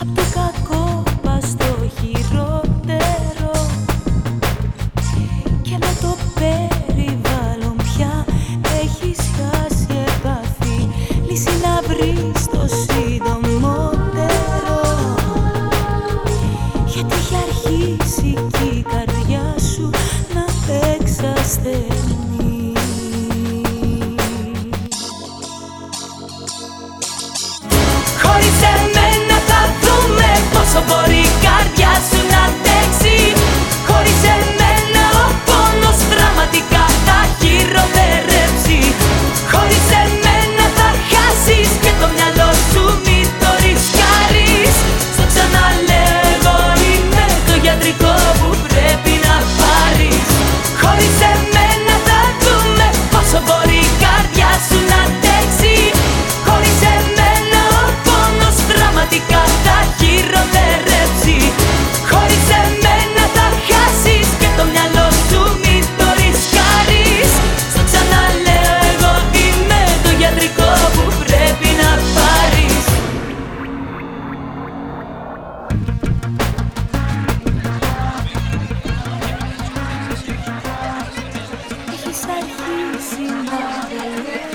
Από το κακό μα το χειρότερο, και με το περιβάλλον, πια έχεις χάσει έμπαθη. Λύση να βρεις το σύντομο. 47 He said he's see her.